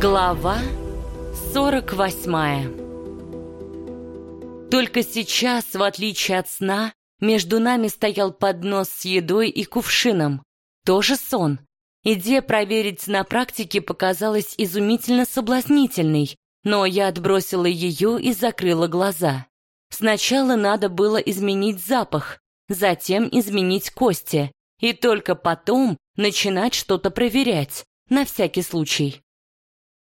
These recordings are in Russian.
Глава 48 Только сейчас, в отличие от сна, между нами стоял поднос с едой и кувшином. Тоже сон. Идея проверить на практике показалась изумительно соблазнительной, но я отбросила ее и закрыла глаза. Сначала надо было изменить запах, затем изменить кости, и только потом начинать что-то проверять, на всякий случай.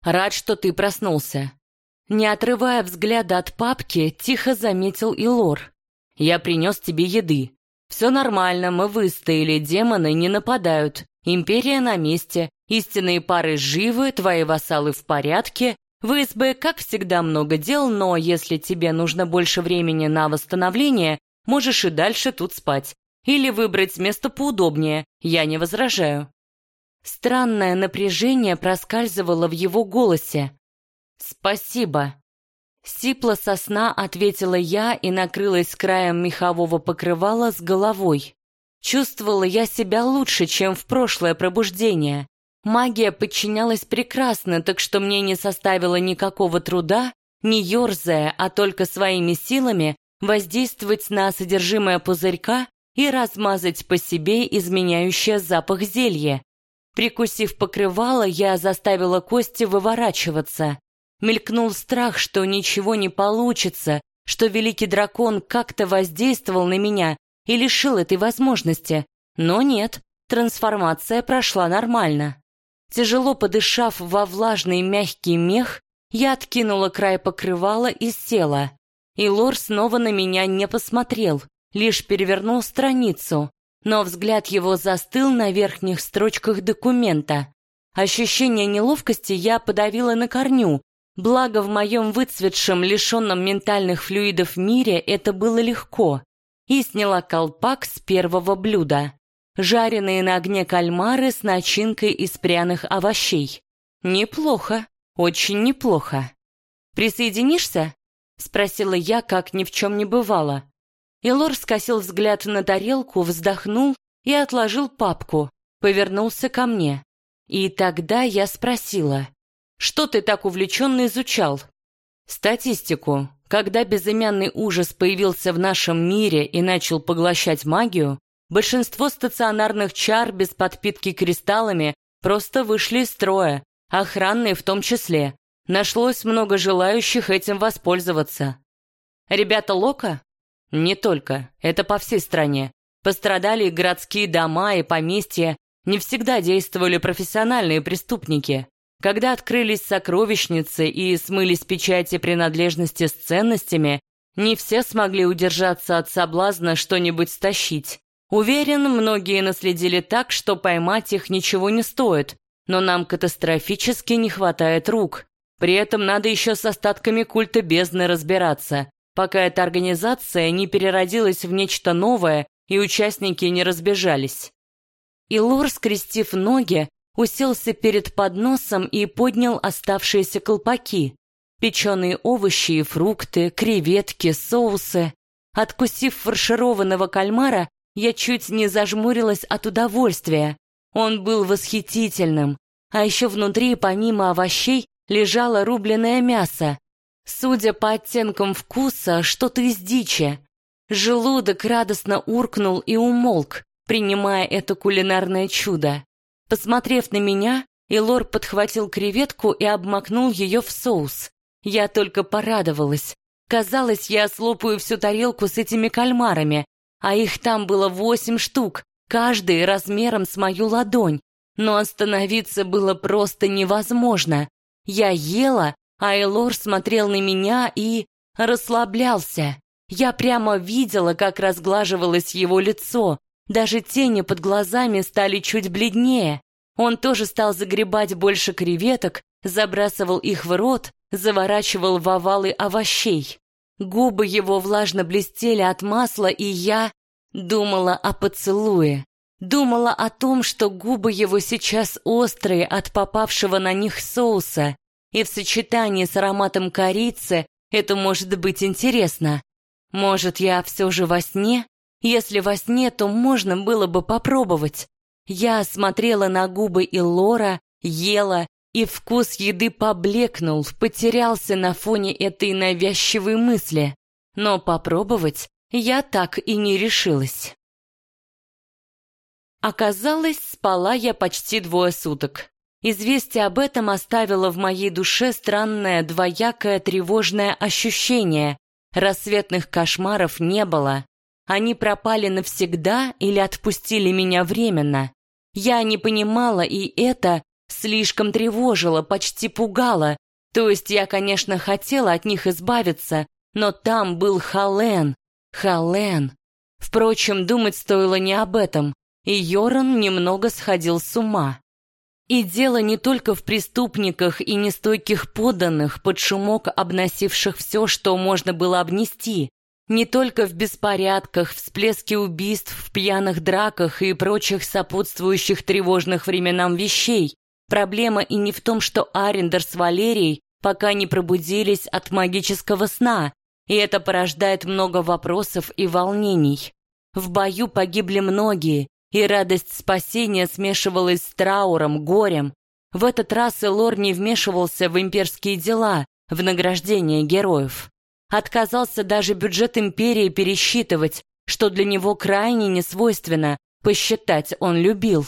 Рад, что ты проснулся. Не отрывая взгляда от папки, тихо заметил и Лор. Я принес тебе еды. Все нормально, мы выстояли, демоны не нападают. Империя на месте, истинные пары живы, твои вассалы в порядке. В СБ, как всегда, много дел, но если тебе нужно больше времени на восстановление, можешь и дальше тут спать. Или выбрать место поудобнее, я не возражаю. Странное напряжение проскальзывало в его голосе. «Спасибо». Сипла сосна ответила я и накрылась краем мехового покрывала с головой. Чувствовала я себя лучше, чем в прошлое пробуждение. Магия подчинялась прекрасно, так что мне не составило никакого труда, не ерзая, а только своими силами, воздействовать на содержимое пузырька и размазать по себе изменяющее запах зелье. Прикусив покрывало, я заставила кости выворачиваться. Мелькнул страх, что ничего не получится, что великий дракон как-то воздействовал на меня и лишил этой возможности. Но нет, трансформация прошла нормально. Тяжело подышав во влажный мягкий мех, я откинула край покрывала и села. И Лор снова на меня не посмотрел, лишь перевернул страницу но взгляд его застыл на верхних строчках документа. Ощущение неловкости я подавила на корню, благо в моем выцветшем, лишенном ментальных флюидов мире это было легко, и сняла колпак с первого блюда. Жареные на огне кальмары с начинкой из пряных овощей. Неплохо, очень неплохо. «Присоединишься?» — спросила я, как ни в чем не бывало. Илор скосил взгляд на тарелку, вздохнул и отложил папку, повернулся ко мне. И тогда я спросила, что ты так увлеченно изучал? Статистику. Когда безымянный ужас появился в нашем мире и начал поглощать магию, большинство стационарных чар без подпитки кристаллами просто вышли из строя, охранные в том числе. Нашлось много желающих этим воспользоваться. Ребята Лока не только, это по всей стране. Пострадали и городские дома, и поместья. Не всегда действовали профессиональные преступники. Когда открылись сокровищницы и смылись печати принадлежности с ценностями, не все смогли удержаться от соблазна что-нибудь стащить. Уверен, многие наследили так, что поймать их ничего не стоит, но нам катастрофически не хватает рук. При этом надо еще с остатками культа бездны разбираться пока эта организация не переродилась в нечто новое и участники не разбежались. Илор, скрестив ноги, уселся перед подносом и поднял оставшиеся колпаки. Печеные овощи и фрукты, креветки, соусы. Откусив фаршированного кальмара, я чуть не зажмурилась от удовольствия. Он был восхитительным. А еще внутри, помимо овощей, лежало рубленое мясо, Судя по оттенкам вкуса, что-то из дичи. Желудок радостно уркнул и умолк, принимая это кулинарное чудо. Посмотрев на меня, Илор подхватил креветку и обмакнул ее в соус. Я только порадовалась. Казалось, я слопаю всю тарелку с этими кальмарами, а их там было восемь штук, каждый размером с мою ладонь. Но остановиться было просто невозможно. Я ела, Айлор смотрел на меня и расслаблялся. Я прямо видела, как разглаживалось его лицо. Даже тени под глазами стали чуть бледнее. Он тоже стал загребать больше креветок, забрасывал их в рот, заворачивал в овалы овощей. Губы его влажно блестели от масла, и я думала о поцелуе. Думала о том, что губы его сейчас острые от попавшего на них соуса, и в сочетании с ароматом корицы это может быть интересно. Может, я все же во сне? Если во сне, то можно было бы попробовать. Я смотрела на губы Илора, ела, и вкус еды поблекнул, потерялся на фоне этой навязчивой мысли. Но попробовать я так и не решилась. Оказалось, спала я почти двое суток. Известие об этом оставило в моей душе странное двоякое тревожное ощущение. Рассветных кошмаров не было. Они пропали навсегда или отпустили меня временно. Я не понимала, и это слишком тревожило, почти пугало. То есть я, конечно, хотела от них избавиться, но там был Хален. Хален. Впрочем, думать стоило не об этом, и Йоран немного сходил с ума. И дело не только в преступниках и нестойких подданных, под шумок обносивших все, что можно было обнести, не только в беспорядках, всплеске убийств, в пьяных драках и прочих сопутствующих тревожных временам вещей. Проблема и не в том, что Арендер с Валерией пока не пробудились от магического сна, и это порождает много вопросов и волнений. В бою погибли многие, и радость спасения смешивалась с трауром, горем. В этот раз Элор не вмешивался в имперские дела, в награждение героев. Отказался даже бюджет империи пересчитывать, что для него крайне несвойственно, посчитать он любил.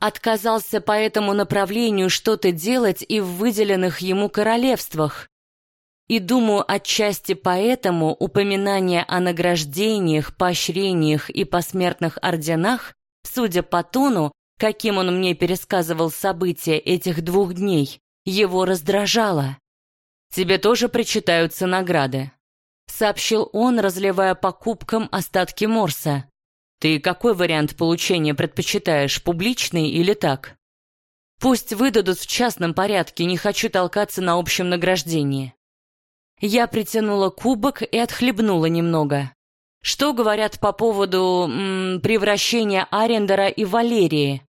Отказался по этому направлению что-то делать и в выделенных ему королевствах. И думаю, отчасти поэтому упоминание о награждениях, поощрениях и посмертных орденах Судя по тону, каким он мне пересказывал события этих двух дней, его раздражало. «Тебе тоже причитаются награды», — сообщил он, разливая по кубкам остатки морса. «Ты какой вариант получения предпочитаешь, публичный или так?» «Пусть выдадут в частном порядке, не хочу толкаться на общем награждении». Я притянула кубок и отхлебнула немного. Что говорят по поводу м, превращения Арендера и Валерии?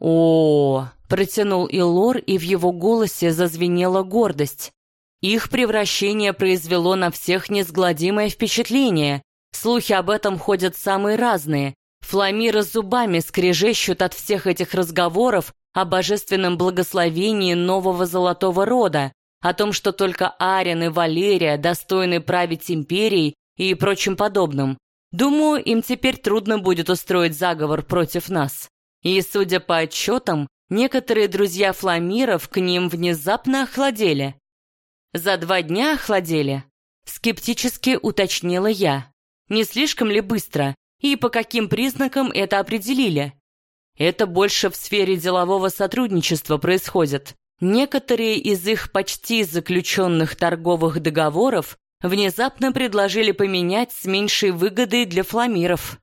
О, протянул Илор, и в его голосе зазвенела гордость. Их превращение произвело на всех несгладимое впечатление. Слухи об этом ходят самые разные. Фламиры зубами скрежещут от всех этих разговоров о божественном благословении нового золотого рода, о том, что только Арен и Валерия достойны править империей и прочим подобным. Думаю, им теперь трудно будет устроить заговор против нас. И, судя по отчетам, некоторые друзья Фламиров к ним внезапно охладели. За два дня охладели? Скептически уточнила я. Не слишком ли быстро? И по каким признакам это определили? Это больше в сфере делового сотрудничества происходит. Некоторые из их почти заключенных торговых договоров внезапно предложили поменять с меньшей выгодой для фламиров.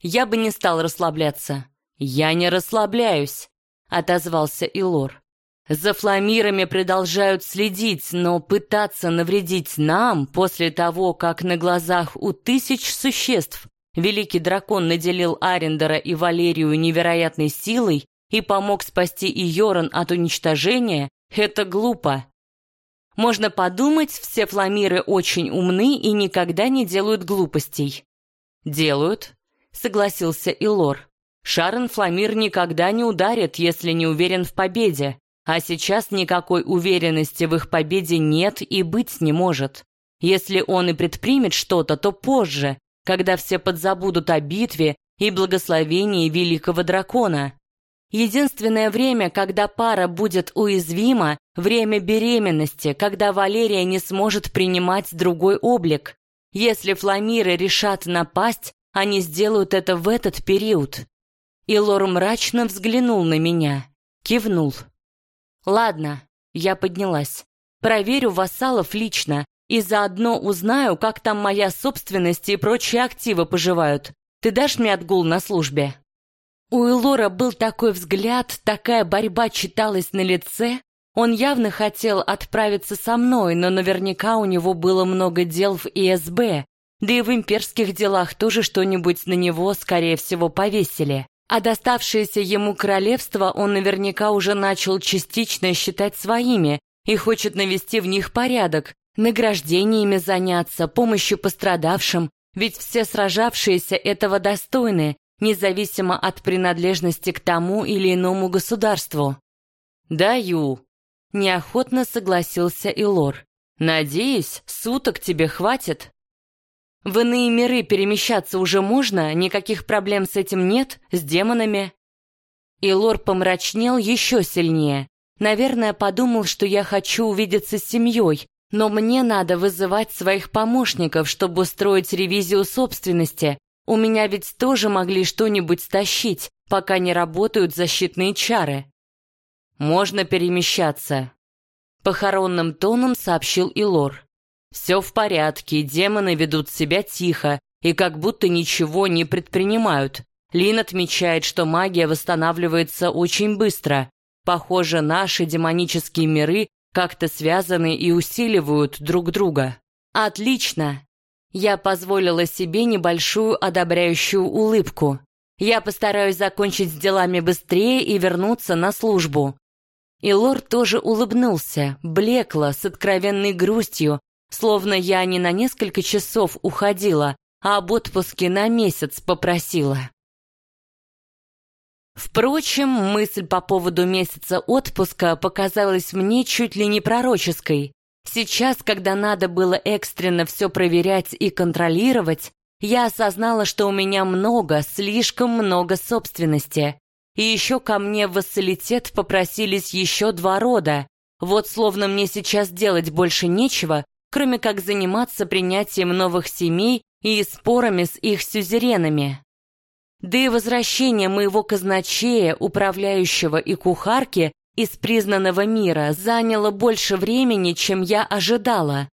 Я бы не стал расслабляться. Я не расслабляюсь, отозвался Илор. За фламирами продолжают следить, но пытаться навредить нам после того, как на глазах у тысяч существ великий дракон наделил Арендера и Валерию невероятной силой и помог спасти Иоран от уничтожения, это глупо. Можно подумать, все фламиры очень умны и никогда не делают глупостей. Делают, согласился Илор. Шарен Фламир никогда не ударит, если не уверен в победе, а сейчас никакой уверенности в их победе нет и быть не может. Если он и предпримет что-то, то позже, когда все подзабудут о битве и благословении великого дракона. Единственное время, когда пара будет уязвима, время беременности, когда Валерия не сможет принимать другой облик. Если фламиры решат напасть, они сделают это в этот период. И Лор мрачно взглянул на меня, кивнул. Ладно, я поднялась. Проверю вассалов лично и заодно узнаю, как там моя собственность и прочие активы поживают. Ты дашь мне отгул на службе? У Элора был такой взгляд, такая борьба читалась на лице. Он явно хотел отправиться со мной, но наверняка у него было много дел в ИСБ, да и в имперских делах тоже что-нибудь на него, скорее всего, повесили. А доставшееся ему королевство он наверняка уже начал частично считать своими и хочет навести в них порядок, награждениями заняться, помощью пострадавшим, ведь все сражавшиеся этого достойны, независимо от принадлежности к тому или иному государству. «Даю», — неохотно согласился Илор. «Надеюсь, суток тебе хватит?» «В иные миры перемещаться уже можно? Никаких проблем с этим нет? С демонами?» Илор помрачнел еще сильнее. Наверное, подумал, что я хочу увидеться с семьей, но мне надо вызывать своих помощников, чтобы устроить ревизию собственности. У меня ведь тоже могли что-нибудь стащить, пока не работают защитные чары. Можно перемещаться. Похоронным тоном сообщил Илор. Все в порядке, демоны ведут себя тихо и как будто ничего не предпринимают. Лин отмечает, что магия восстанавливается очень быстро. Похоже, наши демонические миры как-то связаны и усиливают друг друга. Отлично. Я позволила себе небольшую одобряющую улыбку. Я постараюсь закончить с делами быстрее и вернуться на службу. И лорд тоже улыбнулся, блекло, с откровенной грустью, словно я не на несколько часов уходила, а об отпуске на месяц попросила. Впрочем, мысль по поводу месяца отпуска показалась мне чуть ли не пророческой. Сейчас, когда надо было экстренно все проверять и контролировать, я осознала, что у меня много, слишком много собственности. И еще ко мне в вассалитет попросились еще два рода. Вот словно мне сейчас делать больше нечего, кроме как заниматься принятием новых семей и спорами с их сюзеренами. Да и возвращение моего казначея, управляющего и кухарки из признанного мира заняло больше времени, чем я ожидала.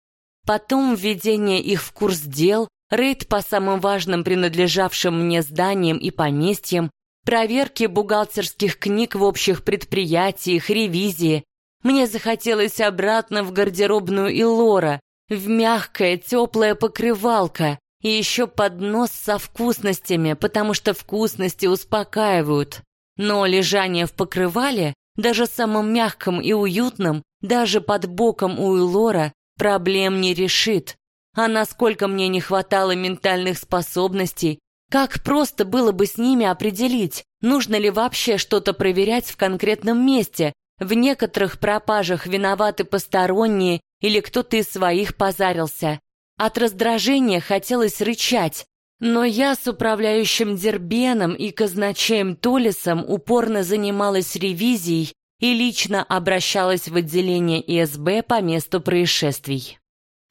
Потом введение их в курс дел, рейд по самым важным принадлежавшим мне зданиям и поместьям, проверки бухгалтерских книг в общих предприятиях, ревизии. Мне захотелось обратно в гардеробную Илора, в мягкое, теплое покрывалко и еще поднос со вкусностями, потому что вкусности успокаивают. Но лежание в покрывале, даже самым мягком и уютном, даже под боком у Илора, проблем не решит. А насколько мне не хватало ментальных способностей, как просто было бы с ними определить, нужно ли вообще что-то проверять в конкретном месте. В некоторых пропажах виноваты посторонние или кто-то из своих позарился. От раздражения хотелось рычать, но я с управляющим Дербеном и казначеем Толисом упорно занималась ревизией и лично обращалась в отделение ИСБ по месту происшествий.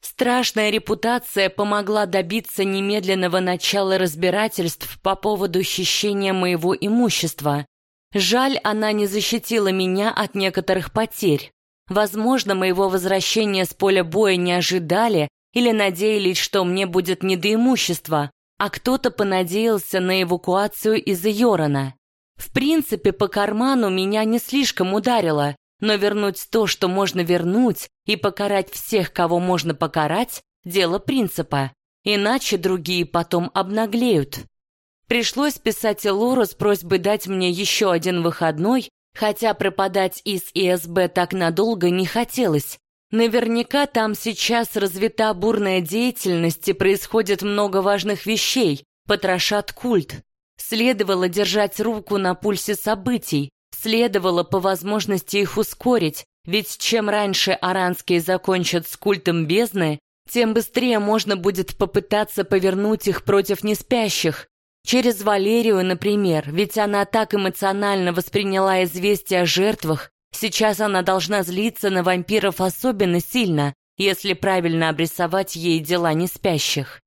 Страшная репутация помогла добиться немедленного начала разбирательств по поводу хищения моего имущества. Жаль, она не защитила меня от некоторых потерь. Возможно, моего возвращения с поля боя не ожидали или надеялись, что мне будет не до имущества, а кто-то понадеялся на эвакуацию из Йорона. В принципе, по карману меня не слишком ударило, но вернуть то, что можно вернуть, и покарать всех, кого можно покарать, дело принципа. Иначе другие потом обнаглеют. Пришлось писать Элору с просьбой дать мне еще один выходной, хотя пропадать из ИСБ так надолго не хотелось. Наверняка там сейчас развита бурная деятельность и происходит много важных вещей, потрошат культ. Следовало держать руку на пульсе событий, Следовало по возможности их ускорить, ведь чем раньше аранские закончат с культом бездны, тем быстрее можно будет попытаться повернуть их против неспящих. Через Валерию, например, ведь она так эмоционально восприняла известие о жертвах, сейчас она должна злиться на вампиров особенно сильно, если правильно обрисовать ей дела неспящих.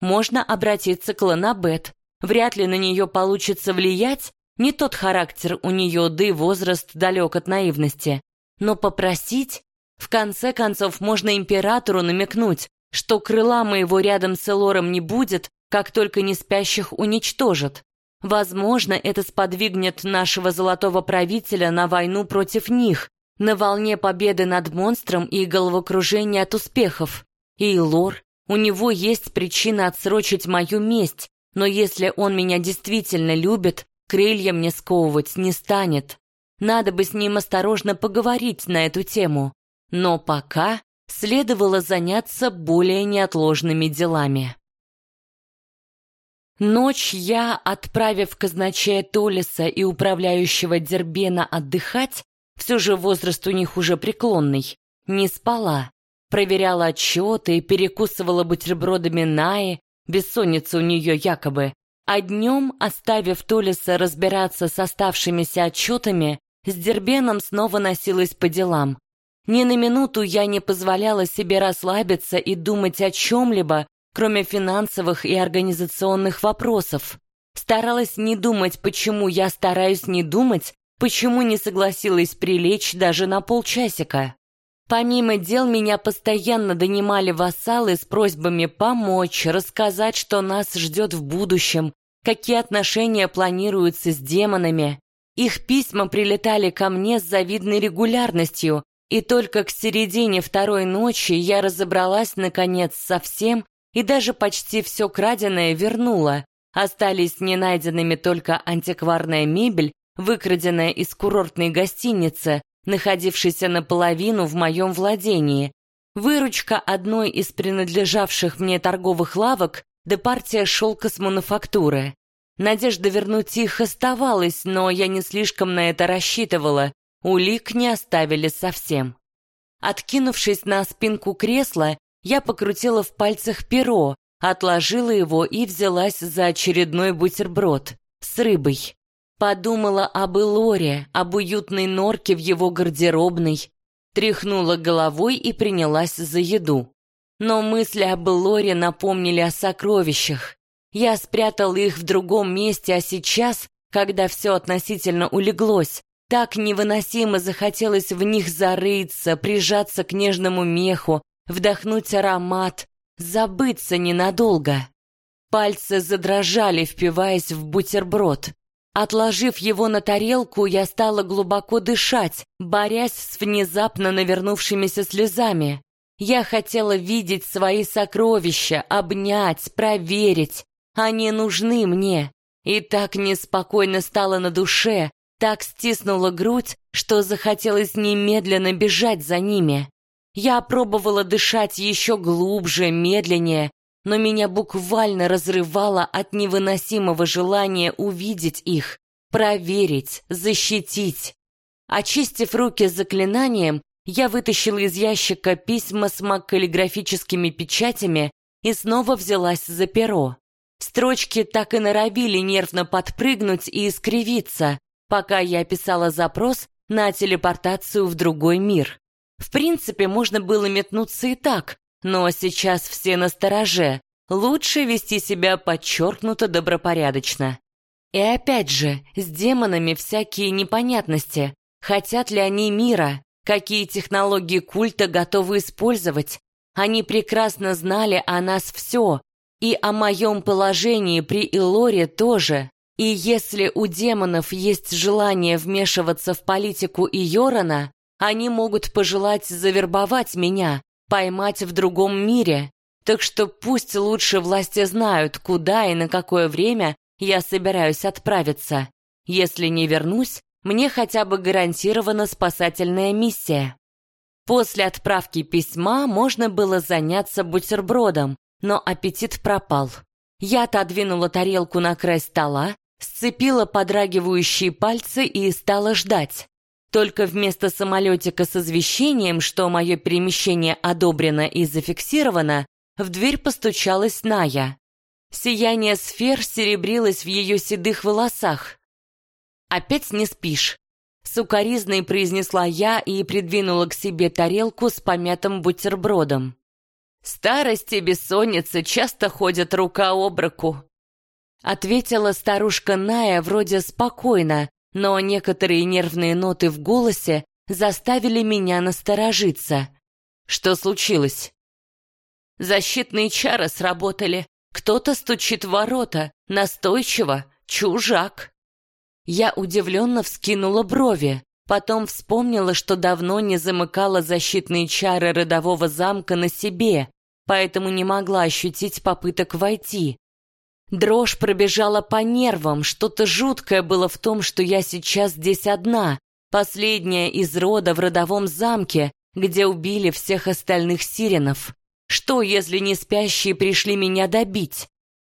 Можно обратиться к Ланабет. Вряд ли на нее получится влиять, не тот характер у нее, да и возраст далек от наивности. Но попросить? В конце концов, можно императору намекнуть, что крыла моего рядом с Элором не будет, как только не спящих уничтожат. Возможно, это сподвигнет нашего золотого правителя на войну против них, на волне победы над монстром и головокружения от успехов. И Лор, у него есть причина отсрочить мою месть, но если он меня действительно любит, крылья мне сковывать не станет. Надо бы с ним осторожно поговорить на эту тему. Но пока следовало заняться более неотложными делами. Ночь я, отправив казначея Толиса и управляющего Дербена отдыхать, все же возраст у них уже преклонный. Не спала. Проверяла отчеты, перекусывала бутербродами Наи, бессонница у нее якобы. А днем, оставив Толиса разбираться с оставшимися отчетами, с Дербеном снова носилась по делам. Ни на минуту я не позволяла себе расслабиться и думать о чем-либо, кроме финансовых и организационных вопросов. Старалась не думать, почему я стараюсь не думать, почему не согласилась прилечь даже на полчасика. Помимо дел, меня постоянно донимали вассалы с просьбами помочь, рассказать, что нас ждет в будущем, какие отношения планируются с демонами. Их письма прилетали ко мне с завидной регулярностью, и только к середине второй ночи я разобралась, наконец, со всем и даже почти все краденое вернула. Остались ненайденными только антикварная мебель, выкраденная из курортной гостиницы, находившийся наполовину в моем владении, выручка одной из принадлежавших мне торговых лавок да партия шелка с мануфактуры. Надежда вернуть их оставалась, но я не слишком на это рассчитывала, улик не оставили совсем. Откинувшись на спинку кресла, я покрутила в пальцах перо, отложила его и взялась за очередной бутерброд с рыбой. Подумала об Элоре, об уютной норке в его гардеробной, тряхнула головой и принялась за еду. Но мысли об Элоре напомнили о сокровищах. Я спрятала их в другом месте, а сейчас, когда все относительно улеглось, так невыносимо захотелось в них зарыться, прижаться к нежному меху, вдохнуть аромат, забыться ненадолго. Пальцы задрожали, впиваясь в бутерброд. Отложив его на тарелку, я стала глубоко дышать, борясь с внезапно навернувшимися слезами. Я хотела видеть свои сокровища, обнять, проверить. Они нужны мне. И так неспокойно стало на душе, так стиснула грудь, что захотелось немедленно бежать за ними. Я пробовала дышать еще глубже, медленнее, но меня буквально разрывало от невыносимого желания увидеть их, проверить, защитить. Очистив руки заклинанием, я вытащила из ящика письма с маккаллиграфическими печатями и снова взялась за перо. Строчки так и норовили нервно подпрыгнуть и искривиться, пока я писала запрос на телепортацию в другой мир. В принципе, можно было метнуться и так, но сейчас все на стороже. Лучше вести себя подчеркнуто добропорядочно. И опять же, с демонами всякие непонятности. Хотят ли они мира? Какие технологии культа готовы использовать? Они прекрасно знали о нас все. И о моем положении при Илоре тоже. И если у демонов есть желание вмешиваться в политику Иорана, они могут пожелать завербовать меня, поймать в другом мире. Так что пусть лучше власти знают, куда и на какое время я собираюсь отправиться. Если не вернусь, мне хотя бы гарантирована спасательная миссия. После отправки письма можно было заняться бутербродом, но аппетит пропал. Я отодвинула тарелку на край стола, сцепила подрагивающие пальцы и стала ждать. Только вместо самолетика с извещением, что мое перемещение одобрено и зафиксировано, в дверь постучалась Ная. Сияние сфер серебрилось в ее седых волосах. «Опять не спишь?» Сукаризной произнесла я и придвинула к себе тарелку с помятым бутербродом. «Старость и бессонница часто ходят рука об руку», ответила старушка Ная вроде спокойно, но некоторые нервные ноты в голосе заставили меня насторожиться. Что случилось? Защитные чары сработали. Кто-то стучит в ворота, настойчиво, чужак. Я удивленно вскинула брови, потом вспомнила, что давно не замыкала защитные чары родового замка на себе, поэтому не могла ощутить попыток войти. Дрожь пробежала по нервам, что-то жуткое было в том, что я сейчас здесь одна, последняя из рода в родовом замке, где убили всех остальных сиренов. Что, если не спящие пришли меня добить?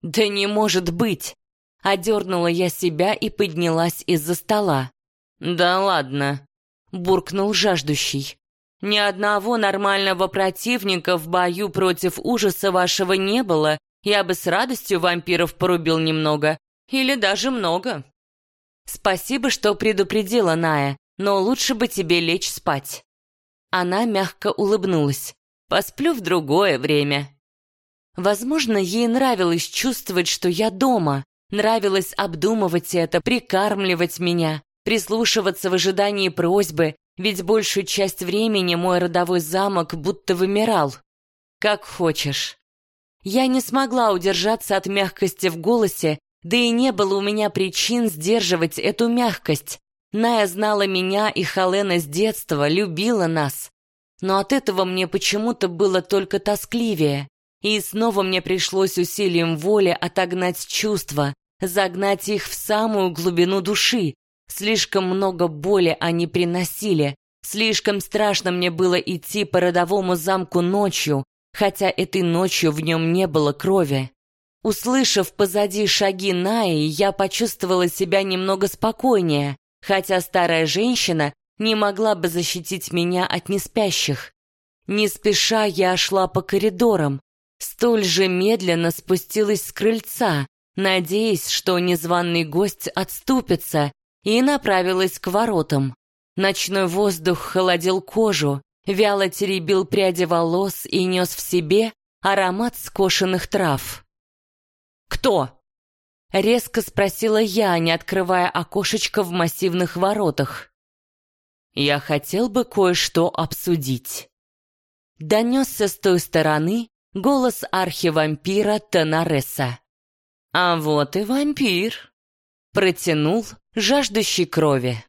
Да не может быть! Одернула я себя и поднялась из-за стола. Да ладно. — буркнул жаждущий. «Ни одного нормального противника в бою против ужаса вашего не было. Я бы с радостью вампиров порубил немного. Или даже много». «Спасибо, что предупредила, Ная, но лучше бы тебе лечь спать». Она мягко улыбнулась. «Посплю в другое время». Возможно, ей нравилось чувствовать, что я дома, нравилось обдумывать это, прикармливать меня, прислушиваться в ожидании просьбы, ведь большую часть времени мой родовой замок будто вымирал. Как хочешь. Я не смогла удержаться от мягкости в голосе, да и не было у меня причин сдерживать эту мягкость. Ная знала меня и Халена с детства, любила нас. Но от этого мне почему-то было только тоскливее. И снова мне пришлось усилием воли отогнать чувства, загнать их в самую глубину души. Слишком много боли они приносили. Слишком страшно мне было идти по родовому замку ночью, хотя этой ночью в нем не было крови. Услышав позади шаги Наи, я почувствовала себя немного спокойнее, хотя старая женщина не могла бы защитить меня от неспящих. Не спеша я шла по коридорам, столь же медленно спустилась с крыльца, надеясь, что незваный гость отступится, и направилась к воротам. Ночной воздух холодил кожу, вяло теребил пряди волос и нес в себе аромат скошенных трав. «Кто?» — резко спросила я, не открывая окошечко в массивных воротах. «Я хотел бы кое-что обсудить». Донесся с той стороны голос архивампира Тенареса. «А вот и вампир!» Протянул жаждущий крови.